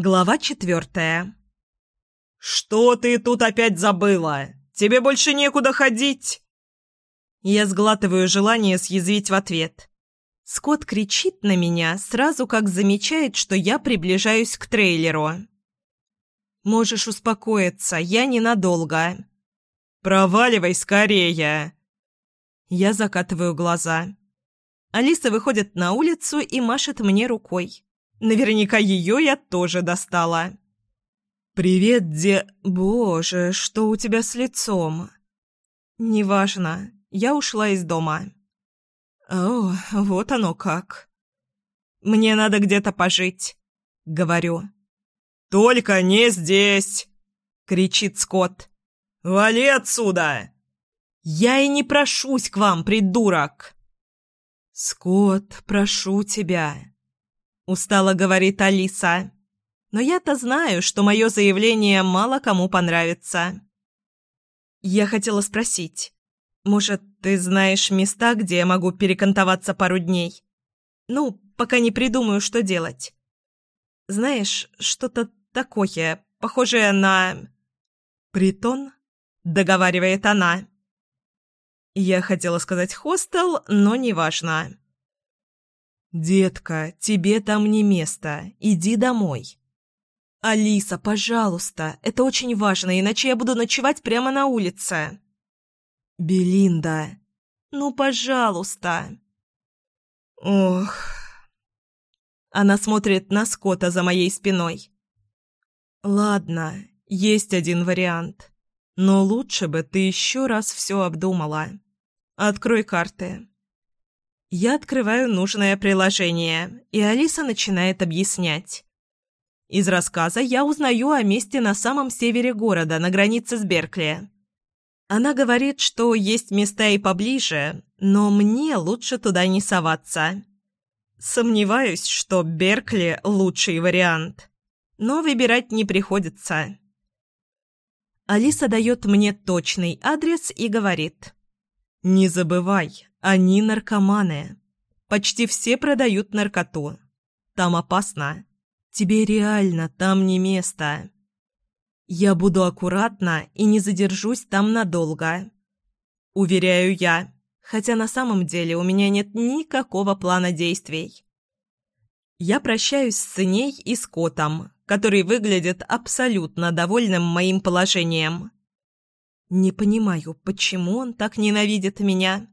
Глава четвертая. «Что ты тут опять забыла? Тебе больше некуда ходить!» Я сглатываю желание съязвить в ответ. Скотт кричит на меня, сразу как замечает, что я приближаюсь к трейлеру. «Можешь успокоиться, я ненадолго». «Проваливай скорее!» Я закатываю глаза. Алиса выходит на улицу и машет мне рукой. Наверняка ее я тоже достала. «Привет, де... Боже, что у тебя с лицом?» «Неважно. Я ушла из дома». «О, вот оно как». «Мне надо где-то пожить», — говорю. «Только не здесь!» — кричит Скотт. «Вали отсюда!» «Я и не прошусь к вам, придурок!» «Скотт, прошу тебя!» Устало говорит Алиса. Но я-то знаю, что мое заявление мало кому понравится. Я хотела спросить, может, ты знаешь места, где я могу перекантоваться пару дней? Ну, пока не придумаю, что делать. Знаешь, что-то такое, похожее на... «Притон?» — договаривает она. Я хотела сказать «хостел», но неважно. «Детка, тебе там не место. Иди домой». «Алиса, пожалуйста, это очень важно, иначе я буду ночевать прямо на улице». «Белинда, ну, пожалуйста». «Ох...» Она смотрит на Скотта за моей спиной. «Ладно, есть один вариант. Но лучше бы ты еще раз все обдумала. Открой карты». Я открываю нужное приложение, и Алиса начинает объяснять. Из рассказа я узнаю о месте на самом севере города, на границе с Беркли. Она говорит, что есть места и поближе, но мне лучше туда не соваться. Сомневаюсь, что Беркли – лучший вариант. Но выбирать не приходится. Алиса дает мне точный адрес и говорит. «Не забывай, они наркоманы. Почти все продают наркоту. Там опасно. Тебе реально там не место. Я буду аккуратна и не задержусь там надолго. Уверяю я, хотя на самом деле у меня нет никакого плана действий. Я прощаюсь с Сыней и с Котом, который выглядит абсолютно довольным моим положением. Не понимаю, почему он так ненавидит меня.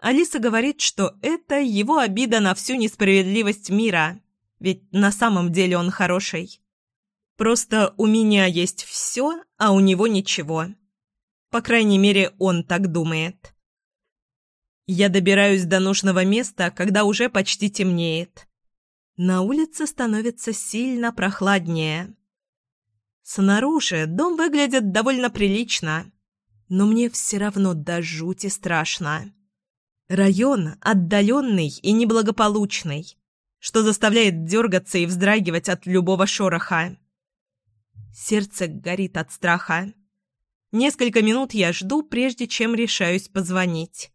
Алиса говорит, что это его обида на всю несправедливость мира, ведь на самом деле он хороший. Просто у меня есть все, а у него ничего. По крайней мере, он так думает. Я добираюсь до нужного места, когда уже почти темнеет. На улице становится сильно прохладнее. Снаружи дом выглядит довольно прилично, но мне все равно до жути страшно. Район отдаленный и неблагополучный, что заставляет дергаться и вздрагивать от любого шороха. Сердце горит от страха. Несколько минут я жду, прежде чем решаюсь позвонить.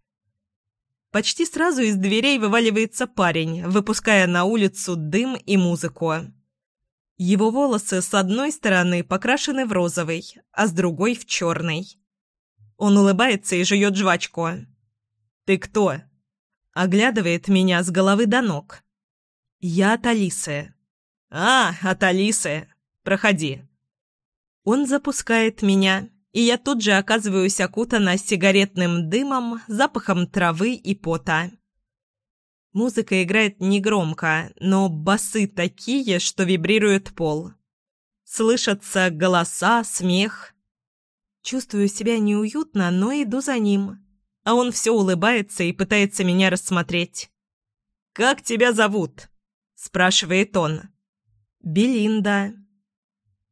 Почти сразу из дверей вываливается парень, выпуская на улицу дым и музыку. Его волосы с одной стороны покрашены в розовый, а с другой в черный. Он улыбается и жует жвачку. «Ты кто?» Оглядывает меня с головы до ног. «Я от Алисы». «А, от Алисы. Проходи». Он запускает меня, и я тут же оказываюсь окутана сигаретным дымом, запахом травы и пота. Музыка играет негромко, но басы такие, что вибрирует пол. Слышатся голоса, смех. Чувствую себя неуютно, но иду за ним а он все улыбается и пытается меня рассмотреть. «Как тебя зовут?» – спрашивает он. «Белинда».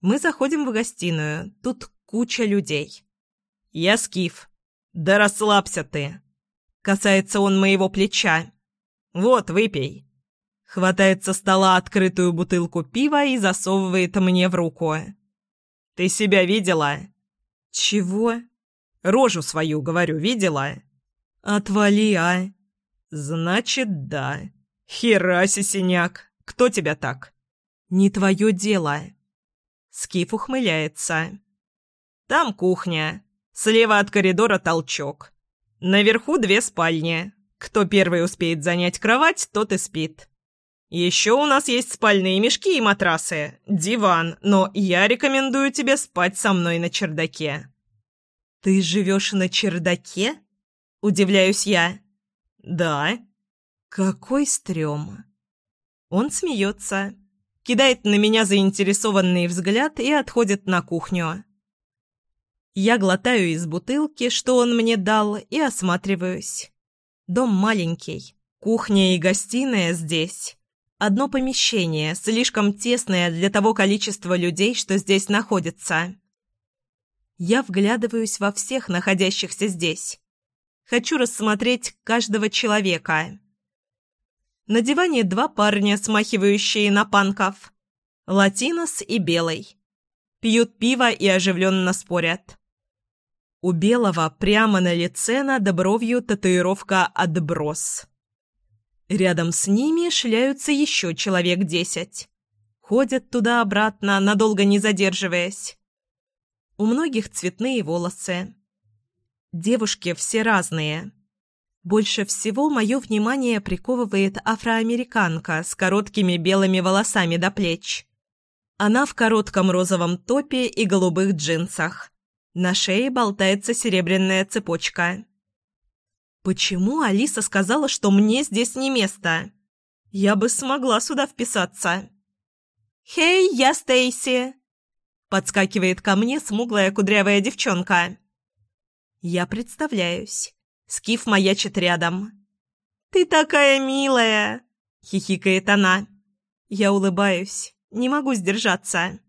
Мы заходим в гостиную. Тут куча людей. «Я Скиф». «Да расслабься ты!» Касается он моего плеча. «Вот, выпей». Хватает со стола открытую бутылку пива и засовывает мне в руку. «Ты себя видела?» «Чего?» Рожу свою, говорю, видела?» «Отвали, а!» «Значит, да. Хераси, синяк. Кто тебя так?» «Не твое дело». Скиф ухмыляется. «Там кухня. Слева от коридора толчок. Наверху две спальни. Кто первый успеет занять кровать, тот и спит. Еще у нас есть спальные мешки и матрасы, диван, но я рекомендую тебе спать со мной на чердаке». «Ты живешь на чердаке?» – удивляюсь я. «Да». «Какой стрём!» Он смеется, кидает на меня заинтересованный взгляд и отходит на кухню. Я глотаю из бутылки, что он мне дал, и осматриваюсь. Дом маленький, кухня и гостиная здесь. Одно помещение, слишком тесное для того количества людей, что здесь находится. Я вглядываюсь во всех находящихся здесь. Хочу рассмотреть каждого человека. На диване два парня, смахивающие на панков. Латинос и Белый. Пьют пиво и оживленно спорят. У Белого прямо на лице над бровью татуировка «Отброс». Рядом с ними шляются еще человек десять. Ходят туда-обратно, надолго не задерживаясь. У многих цветные волосы. Девушки все разные. Больше всего мое внимание приковывает афроамериканка с короткими белыми волосами до плеч. Она в коротком розовом топе и голубых джинсах. На шее болтается серебряная цепочка. Почему Алиса сказала, что мне здесь не место? Я бы смогла сюда вписаться. «Хей, я Стейси!» Подскакивает ко мне смуглая кудрявая девчонка. Я представляюсь. Скиф маячит рядом. «Ты такая милая!» — хихикает она. Я улыбаюсь, не могу сдержаться.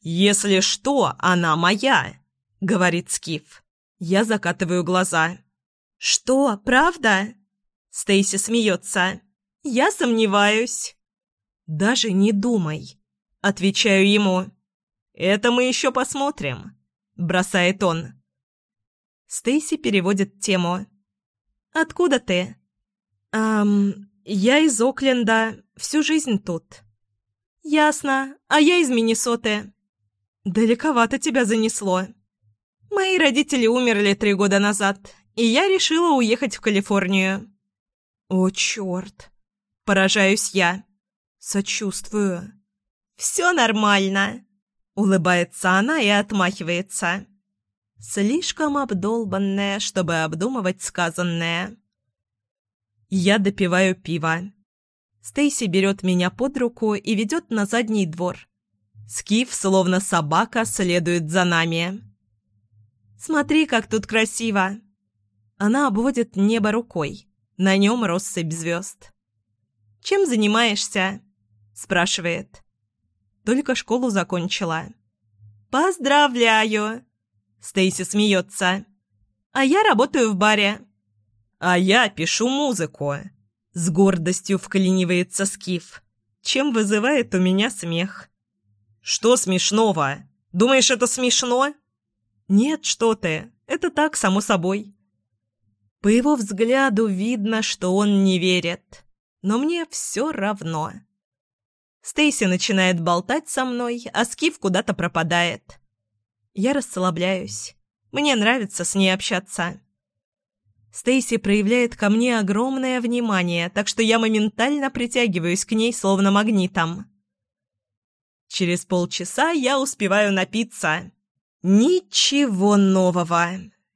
«Если что, она моя!» — говорит Скиф. Я закатываю глаза. «Что, правда?» Стейси смеется. «Я сомневаюсь». «Даже не думай», — отвечаю ему. «Это мы еще посмотрим», — бросает он. Стейси переводит тему. «Откуда ты?» «Эм, я из Окленда, всю жизнь тут». «Ясно. А я из Миннесоты». «Далековато тебя занесло». «Мои родители умерли три года назад, и я решила уехать в Калифорнию». «О, черт!» – поражаюсь я. «Сочувствую». «Все нормально», – улыбается она и отмахивается. Слишком обдолбанная, чтобы обдумывать сказанное. Я допиваю пиво. Стейси берет меня под руку и ведет на задний двор. Скиф, словно собака, следует за нами. «Смотри, как тут красиво!» Она обводит небо рукой. На нем россыпь звезд. «Чем занимаешься?» – спрашивает. «Только школу закончила». «Поздравляю!» Стейси смеется. «А я работаю в баре». «А я пишу музыку», — с гордостью вклинивается Скиф, чем вызывает у меня смех. «Что смешного? Думаешь, это смешно?» «Нет, что ты. Это так, само собой». По его взгляду видно, что он не верит. Но мне все равно. Стейси начинает болтать со мной, а Скиф куда-то пропадает. Я расслабляюсь. Мне нравится с ней общаться. Стейси проявляет ко мне огромное внимание, так что я моментально притягиваюсь к ней словно магнитом. Через полчаса я успеваю напиться. Ничего нового.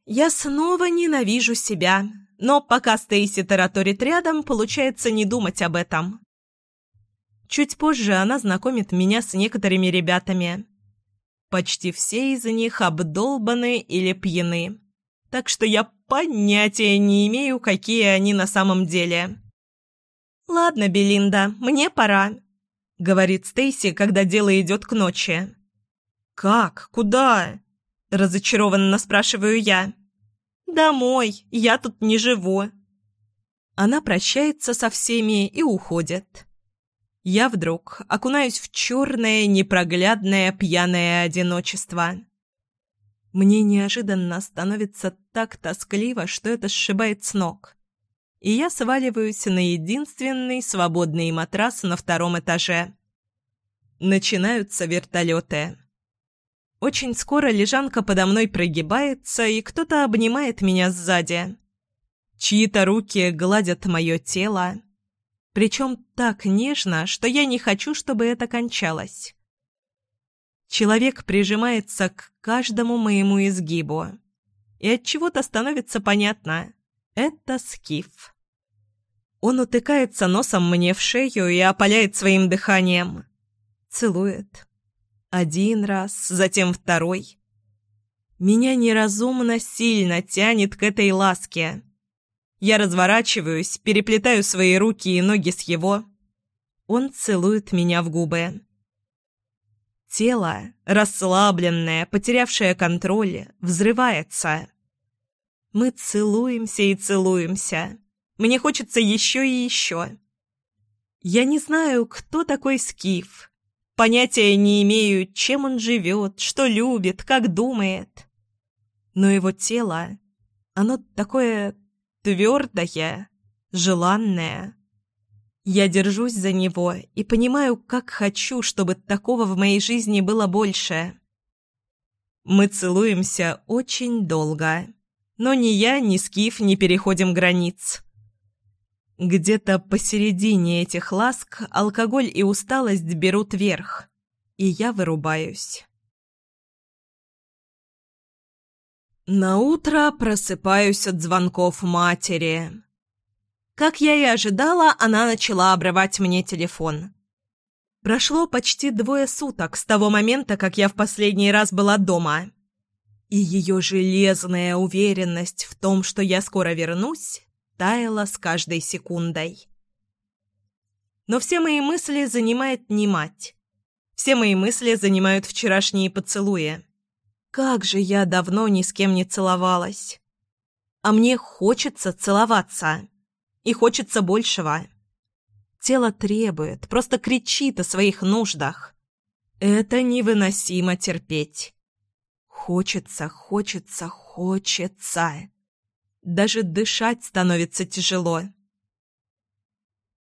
Я снова ненавижу себя, но пока Стейси тараторит рядом, получается не думать об этом. Чуть позже она знакомит меня с некоторыми ребятами. Почти все из них обдолбаны или пьяны. Так что я понятия не имею, какие они на самом деле. «Ладно, Белинда, мне пора», — говорит Стейси, когда дело идет к ночи. «Как? Куда?» — разочарованно спрашиваю я. «Домой. Я тут не живу». Она прощается со всеми и уходит я вдруг окунаюсь в черное, непроглядное, пьяное одиночество. Мне неожиданно становится так тоскливо, что это сшибает с ног. И я сваливаюсь на единственный свободный матрас на втором этаже. Начинаются вертолеты. Очень скоро лежанка подо мной прогибается, и кто-то обнимает меня сзади. Чьи-то руки гладят мое тело. Причем так нежно, что я не хочу, чтобы это кончалось. Человек прижимается к каждому моему изгибу. И от чего то становится понятно — это скиф. Он утыкается носом мне в шею и опаляет своим дыханием. Целует. Один раз, затем второй. Меня неразумно сильно тянет к этой ласке. Я разворачиваюсь, переплетаю свои руки и ноги с его. Он целует меня в губы. Тело, расслабленное, потерявшее контроль, взрывается. Мы целуемся и целуемся. Мне хочется еще и еще. Я не знаю, кто такой Скиф, Понятия не имею, чем он живет, что любит, как думает. Но его тело, оно такое твердое, желанное. Я держусь за него и понимаю, как хочу, чтобы такого в моей жизни было больше. Мы целуемся очень долго, но ни я, ни Скиф не переходим границ. Где-то посередине этих ласк алкоголь и усталость берут верх, и я вырубаюсь. На утро просыпаюсь от звонков матери. Как я и ожидала, она начала обрывать мне телефон. Прошло почти двое суток с того момента, как я в последний раз была дома. И ее железная уверенность в том, что я скоро вернусь, таяла с каждой секундой. Но все мои мысли занимает не мать. Все мои мысли занимают вчерашние поцелуи. Как же я давно ни с кем не целовалась. А мне хочется целоваться. И хочется большего. Тело требует, просто кричит о своих нуждах. Это невыносимо терпеть. Хочется, хочется, хочется. Даже дышать становится тяжело.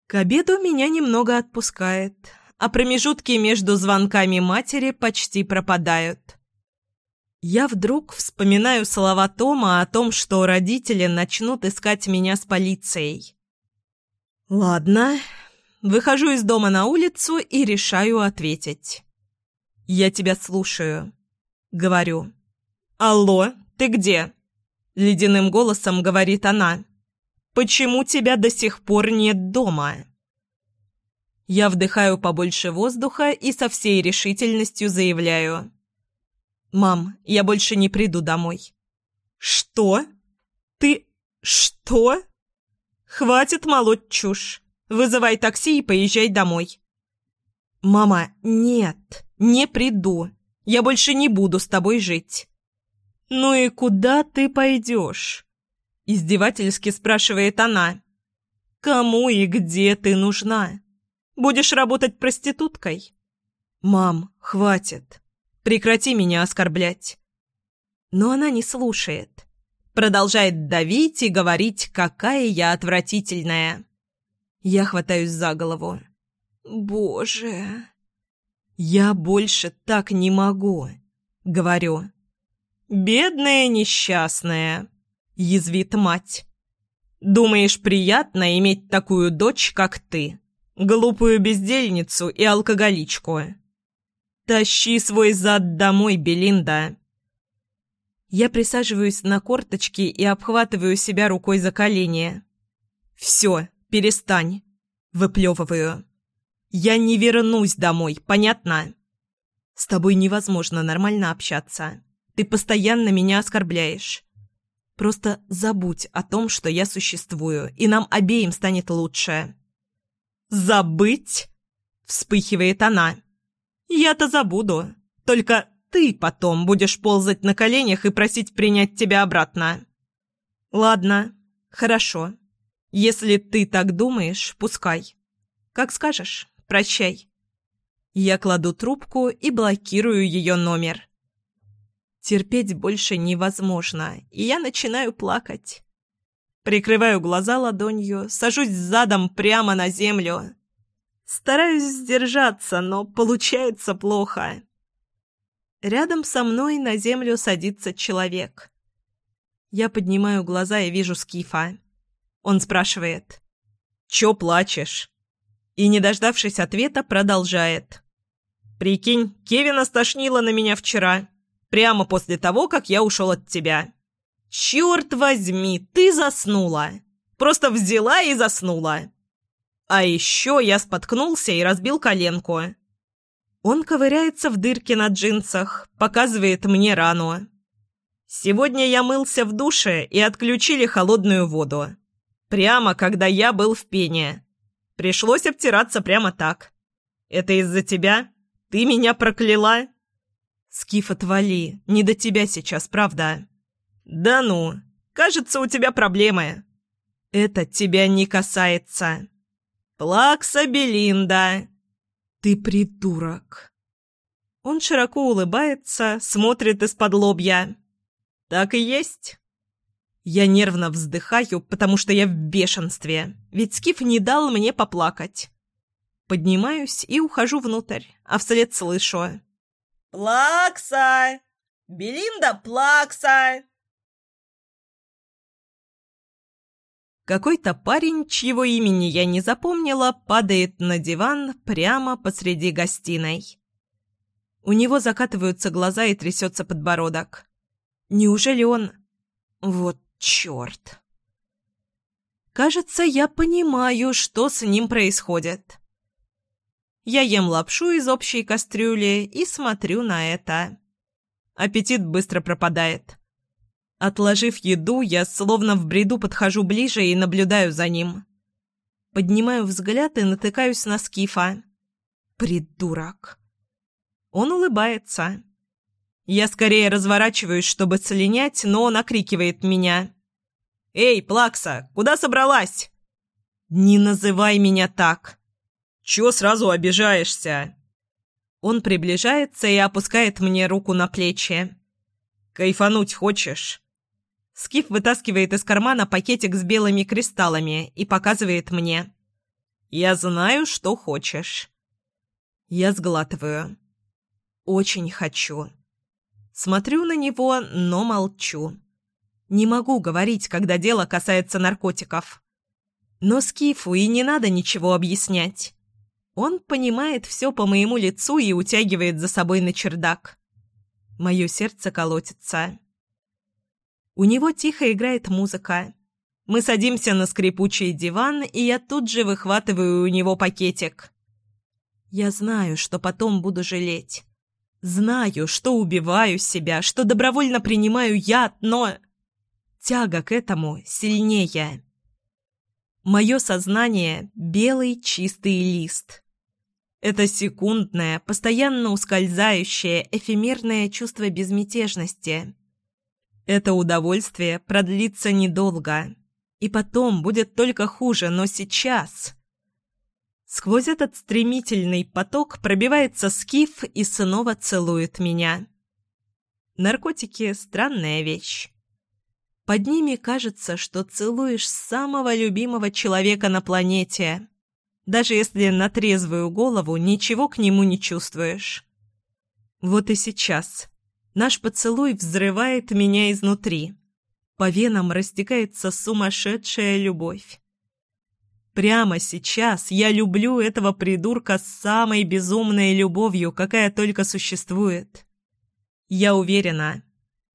К обеду меня немного отпускает, а промежутки между звонками матери почти пропадают. Я вдруг вспоминаю слова Тома о том, что родители начнут искать меня с полицией. Ладно, выхожу из дома на улицу и решаю ответить. «Я тебя слушаю», — говорю. «Алло, ты где?» Ледяным голосом говорит она. «Почему тебя до сих пор нет дома?» Я вдыхаю побольше воздуха и со всей решительностью заявляю. «Мам, я больше не приду домой». «Что? Ты... что?» «Хватит молоть чушь. Вызывай такси и поезжай домой». «Мама, нет, не приду. Я больше не буду с тобой жить». «Ну и куда ты пойдешь?» – издевательски спрашивает она. «Кому и где ты нужна? Будешь работать проституткой?» «Мам, хватит. Прекрати меня оскорблять». Но она не слушает. Продолжает давить и говорить, какая я отвратительная. Я хватаюсь за голову. «Боже...» «Я больше так не могу», — говорю. «Бедная несчастная», — язвит мать. «Думаешь, приятно иметь такую дочь, как ты, глупую бездельницу и алкоголичку? Тащи свой зад домой, Белинда». Я присаживаюсь на корточки и обхватываю себя рукой за колени. «Все, перестань», — выплевываю. «Я не вернусь домой, понятно?» «С тобой невозможно нормально общаться». Ты постоянно меня оскорбляешь. Просто забудь о том, что я существую, и нам обеим станет лучше». «Забыть?» — вспыхивает она. «Я-то забуду. Только ты потом будешь ползать на коленях и просить принять тебя обратно». «Ладно, хорошо. Если ты так думаешь, пускай. Как скажешь, прощай». Я кладу трубку и блокирую ее номер. Терпеть больше невозможно, и я начинаю плакать. Прикрываю глаза ладонью, сажусь задом прямо на землю. Стараюсь сдержаться, но получается плохо. Рядом со мной на землю садится человек. Я поднимаю глаза и вижу Скифа. Он спрашивает. «Чё плачешь?» И, не дождавшись ответа, продолжает. «Прикинь, Кевина стошнило на меня вчера, прямо после того, как я ушел от тебя. Черт возьми, ты заснула! Просто взяла и заснула!» А еще я споткнулся и разбил коленку. Он ковыряется в дырке на джинсах, показывает мне рану. Сегодня я мылся в душе и отключили холодную воду. Прямо когда я был в пене. Пришлось обтираться прямо так. Это из-за тебя? Ты меня прокляла? Скиф, отвали. Не до тебя сейчас, правда? Да ну. Кажется, у тебя проблемы. Это тебя не касается. Плакса Белинда. «Ты придурок!» Он широко улыбается, смотрит из-под лобья. «Так и есть!» Я нервно вздыхаю, потому что я в бешенстве, ведь Скиф не дал мне поплакать. Поднимаюсь и ухожу внутрь, а вслед слышу. «Плакса! Белинда Плакса!» Какой-то парень, чьего имени я не запомнила, падает на диван прямо посреди гостиной. У него закатываются глаза и трясется подбородок. Неужели он... Вот черт. Кажется, я понимаю, что с ним происходит. Я ем лапшу из общей кастрюли и смотрю на это. Аппетит быстро пропадает. Отложив еду, я словно в бреду подхожу ближе и наблюдаю за ним. Поднимаю взгляд и натыкаюсь на Скифа. Придурок. Он улыбается. Я скорее разворачиваюсь, чтобы слинять, но он окрикивает меня. «Эй, Плакса, куда собралась?» «Не называй меня так!» «Чего сразу обижаешься?» Он приближается и опускает мне руку на плечи. «Кайфануть хочешь?» Скиф вытаскивает из кармана пакетик с белыми кристаллами и показывает мне. «Я знаю, что хочешь». Я сглатываю. «Очень хочу». Смотрю на него, но молчу. Не могу говорить, когда дело касается наркотиков. Но Скифу и не надо ничего объяснять. Он понимает все по моему лицу и утягивает за собой на чердак. Мое сердце колотится. У него тихо играет музыка. Мы садимся на скрипучий диван, и я тут же выхватываю у него пакетик. Я знаю, что потом буду жалеть. Знаю, что убиваю себя, что добровольно принимаю яд, но... Тяга к этому сильнее. Мое сознание — белый чистый лист. Это секундное, постоянно ускользающее, эфемерное чувство безмятежности — это удовольствие продлится недолго. И потом будет только хуже, но сейчас... Сквозь этот стремительный поток пробивается скиф и снова целует меня. Наркотики — странная вещь. Под ними кажется, что целуешь самого любимого человека на планете, даже если на трезвую голову ничего к нему не чувствуешь. Вот и сейчас Наш поцелуй взрывает меня изнутри. По венам растекается сумасшедшая любовь. Прямо сейчас я люблю этого придурка с самой безумной любовью, какая только существует. Я уверена,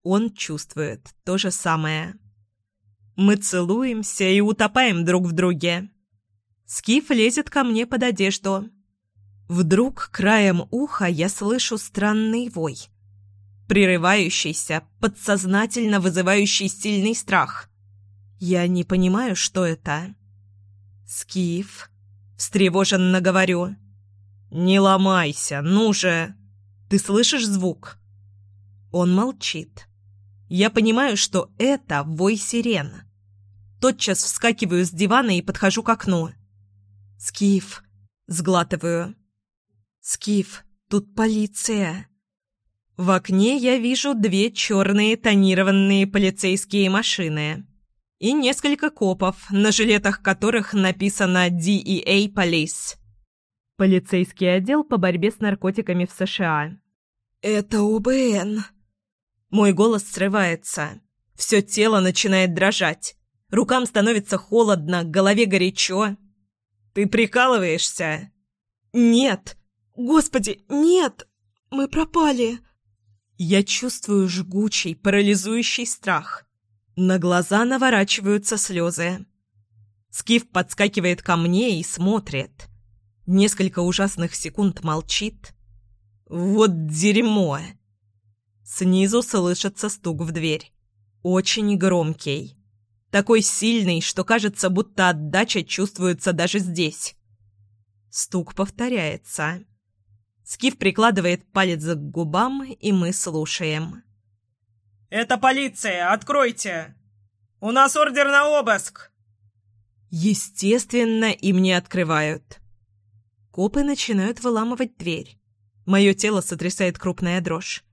он чувствует то же самое. Мы целуемся и утопаем друг в друге. Скиф лезет ко мне под одежду. Вдруг краем уха я слышу странный вой — прерывающийся, подсознательно вызывающий сильный страх. Я не понимаю, что это. «Скиф?» — встревоженно говорю. «Не ломайся, ну же!» «Ты слышишь звук?» Он молчит. Я понимаю, что это вой сирен. Тотчас вскакиваю с дивана и подхожу к окну. «Скиф!» — сглатываю. «Скиф, тут полиция!» В окне я вижу две черные тонированные полицейские машины и несколько копов, на жилетах которых написано DEA Police. Полицейский отдел по борьбе с наркотиками в США. «Это УБН». Мой голос срывается. Все тело начинает дрожать. Рукам становится холодно, голове горячо. «Ты прикалываешься?» «Нет! Господи, нет! Мы пропали!» Я чувствую жгучий, парализующий страх. На глаза наворачиваются слезы. Скиф подскакивает ко мне и смотрит. Несколько ужасных секунд молчит. «Вот дерьмо!» Снизу слышится стук в дверь. Очень громкий. Такой сильный, что кажется, будто отдача чувствуется даже здесь. Стук повторяется. Скиф прикладывает палец к губам, и мы слушаем. «Это полиция! Откройте! У нас ордер на обыск!» Естественно, им не открывают. Копы начинают выламывать дверь. Мое тело сотрясает крупная дрожь.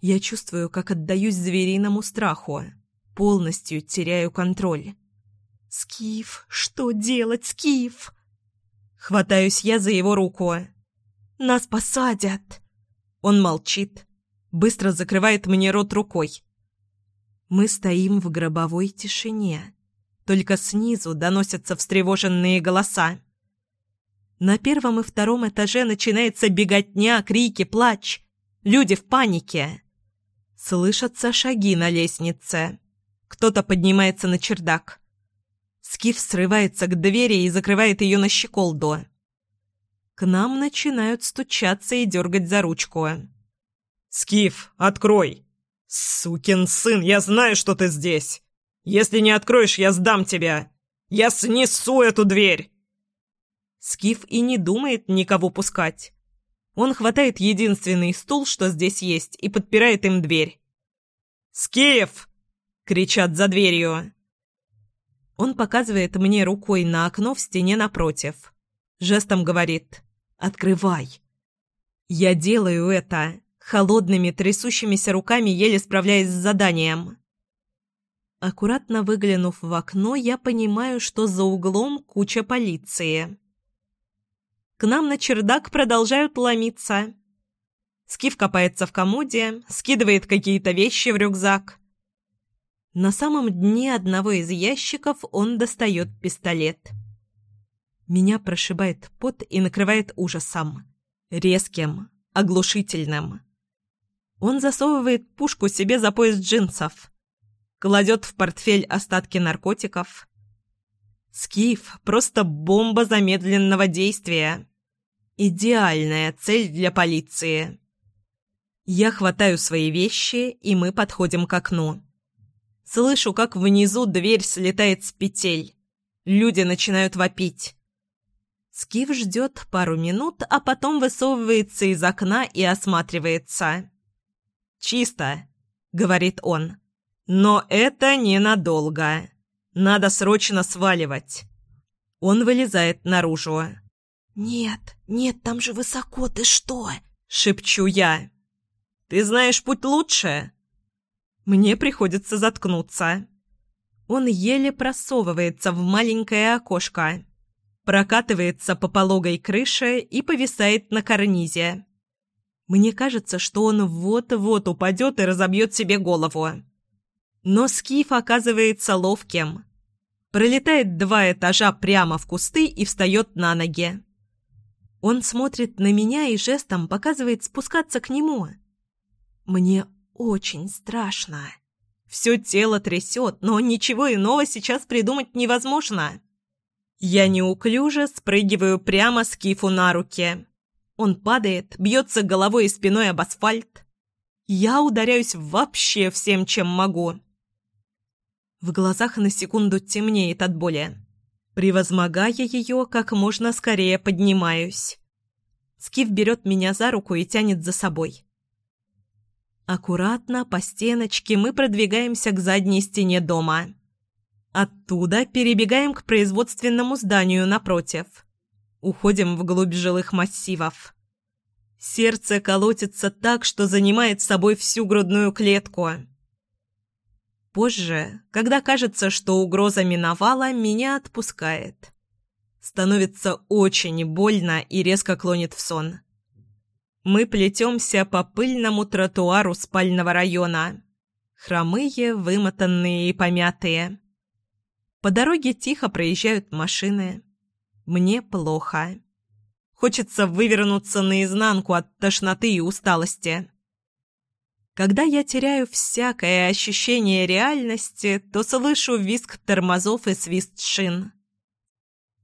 Я чувствую, как отдаюсь звериному страху. Полностью теряю контроль. «Скиф! Что делать, Скиф?» Хватаюсь я за его руку. Нас посадят!» Он молчит, быстро закрывает мне рот рукой. Мы стоим в гробовой тишине. Только снизу доносятся встревоженные голоса. На первом и втором этаже начинается беготня, крики, плач. Люди в панике. Слышатся шаги на лестнице. Кто-то поднимается на чердак. Скиф срывается к двери и закрывает ее на щеколду. К нам начинают стучаться и дергать за ручку. «Скиф, открой!» «Сукин сын, я знаю, что ты здесь! Если не откроешь, я сдам тебя! Я снесу эту дверь!» Скиф и не думает никого пускать. Он хватает единственный стул, что здесь есть, и подпирает им дверь. «Скиф!» — кричат за дверью. Он показывает мне рукой на окно в стене напротив. Жестом говорит «Открывай». Я делаю это, холодными трясущимися руками еле справляясь с заданием. Аккуратно выглянув в окно, я понимаю, что за углом куча полиции. К нам на чердак продолжают ломиться. Скиф копается в комоде, скидывает какие-то вещи в рюкзак. На самом дне одного из ящиков он достает пистолет. Меня прошибает пот и накрывает ужасом. Резким, оглушительным. Он засовывает пушку себе за пояс джинсов. Кладет в портфель остатки наркотиков. Скиф – просто бомба замедленного действия. Идеальная цель для полиции. Я хватаю свои вещи, и мы подходим к окну. Слышу, как внизу дверь слетает с петель. Люди начинают вопить. Скиф ждет пару минут, а потом высовывается из окна и осматривается. «Чисто», — говорит он. «Но это ненадолго. Надо срочно сваливать». Он вылезает наружу. «Нет, нет, там же высоко, ты что?» — шепчу я. «Ты знаешь путь лучше?» Мне приходится заткнуться. Он еле просовывается в маленькое окошко прокатывается по пологой крыше и повисает на карнизе. Мне кажется, что он вот-вот упадет и разобьет себе голову. Но Скиф оказывается ловким. Пролетает два этажа прямо в кусты и встает на ноги. Он смотрит на меня и жестом показывает спускаться к нему. Мне очень страшно. Все тело трясет, но ничего иного сейчас придумать невозможно. Я неуклюже спрыгиваю прямо с кифу на руки. Он падает, бьется головой и спиной об асфальт. Я ударяюсь вообще всем, чем могу. В глазах на секунду темнеет от боли. Превозмогая ее, как можно скорее поднимаюсь. Скиф берет меня за руку и тянет за собой. Аккуратно, по стеночке, мы продвигаемся к задней стене дома. Оттуда перебегаем к производственному зданию напротив. Уходим вглубь жилых массивов. Сердце колотится так, что занимает собой всю грудную клетку. Позже, когда кажется, что угроза миновала, меня отпускает. Становится очень больно и резко клонит в сон. Мы плетемся по пыльному тротуару спального района. Хромые, вымотанные и помятые. По дороге тихо проезжают машины. Мне плохо. Хочется вывернуться наизнанку от тошноты и усталости. Когда я теряю всякое ощущение реальности, то слышу визг тормозов и свист шин.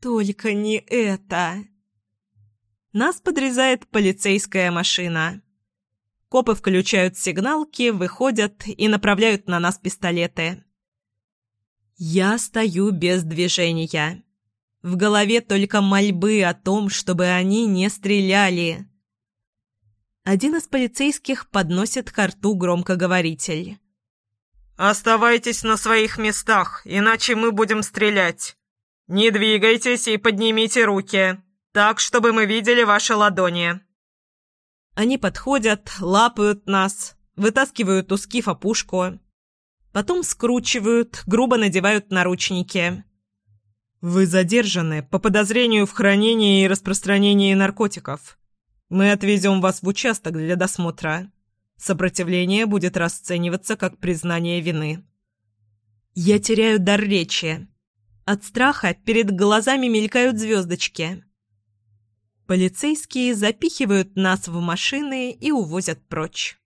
Только не это. Нас подрезает полицейская машина. Копы включают сигналки, выходят и направляют на нас пистолеты. Я стою без движения. В голове только мольбы о том, чтобы они не стреляли. Один из полицейских подносит к рту громкоговоритель. «Оставайтесь на своих местах, иначе мы будем стрелять. Не двигайтесь и поднимите руки, так, чтобы мы видели ваши ладони». Они подходят, лапают нас, вытаскивают у скифа пушку. Потом скручивают, грубо надевают наручники. «Вы задержаны по подозрению в хранении и распространении наркотиков. Мы отвезем вас в участок для досмотра. Сопротивление будет расцениваться как признание вины». Я теряю дар речи. От страха перед глазами мелькают звездочки. Полицейские запихивают нас в машины и увозят прочь.